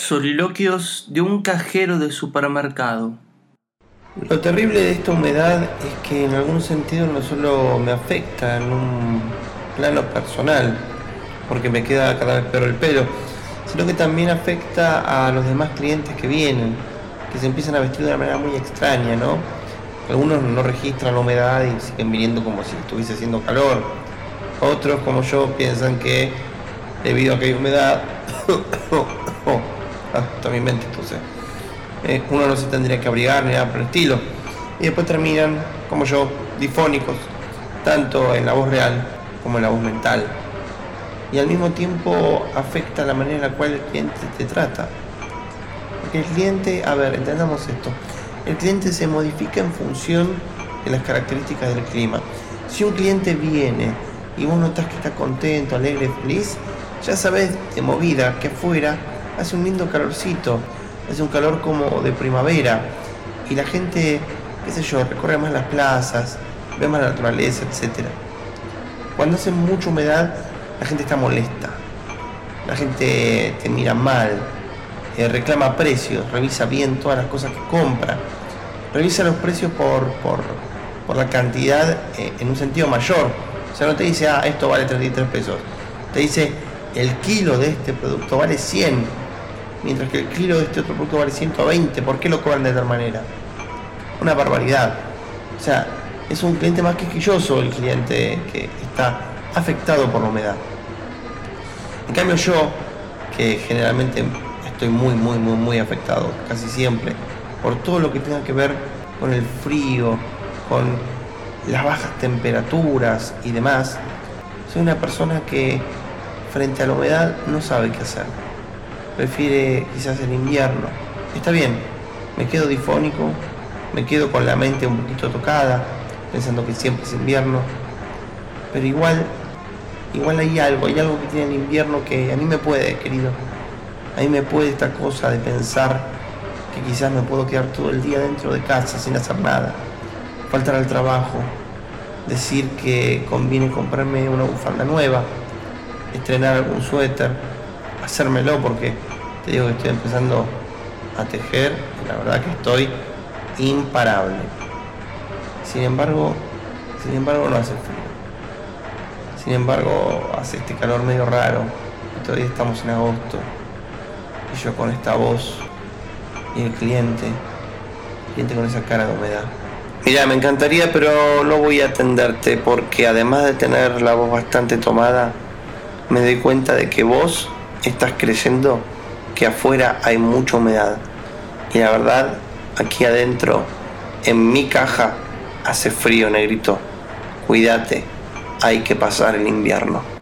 Soliloquios de un cajero de supermercado. Lo terrible de esta humedad es que en algún sentido no solo me afecta en un plano personal, porque me queda cada vez peor el pelo, sino que también afecta a los demás clientes que vienen, que se empiezan a vestir de una manera muy extraña, ¿no? Algunos no registran la humedad y siguen viniendo como si estuviese haciendo calor. Otros, como yo, piensan que debido a que hay humedad, oh, ah, entonces, eh, uno no se tendría que abrigar ni nada por el estilo. Y después terminan, como yo, difónicos, tanto en la voz real como en la voz mental. Y al mismo tiempo afecta la manera en la cual el cliente te trata. Porque el cliente, a ver, entendamos esto, el cliente se modifica en función de las características del clima. Si un cliente viene y vos notas que está contento, alegre, feliz, ya sabes de movida que afuera hace un lindo calorcito, hace un calor como de primavera y la gente, qué sé yo, recorre más las plazas, ve más la naturaleza, etc. Cuando hace mucha humedad, la gente está molesta, la gente te mira mal, eh, reclama precios, revisa bien todas las cosas que compra, revisa los precios por, por, la cantidad eh, en un sentido mayor. O sea, no te dice, ah, esto vale 33 pesos. Te dice, el kilo de este producto vale 100, mientras que el kilo de este otro producto vale 120. ¿Por qué lo cobran de tal manera? Una barbaridad. O sea, es un cliente más quisquilloso el cliente que está afectado por la humedad. En cambio yo, que generalmente estoy muy, muy, muy, muy afectado, casi siempre, por todo lo que tenga que ver con el frío, con las bajas temperaturas y demás, soy una persona que frente a la humedad no sabe qué hacer. Prefiere quizás el invierno. Está bien, me quedo difónico, me quedo con la mente un poquito tocada, pensando que siempre es invierno, pero igual, igual hay algo, hay algo que tiene el invierno que a mí me puede, querido. A mí me puede esta cosa de pensar que quizás me puedo quedar todo el día dentro de casa sin hacer nada, faltar al trabajo, decir que conviene comprarme una bufanda nueva, estrenar algún suéter, hacérmelo porque te digo que estoy empezando a tejer y la verdad que estoy imparable. Sin embargo, sin embargo no hace frío. Sin embargo hace este calor medio raro y todavía estamos en agosto. Y yo con esta voz y el cliente, el cliente con esa cara de humedad. Mira, me encantaría, pero no voy a atenderte porque además de tener la voz bastante tomada, me doy cuenta de que vos estás creyendo que afuera hay mucha humedad. Y la verdad, aquí adentro, en mi caja, hace frío, negrito. Cuídate, hay que pasar el invierno.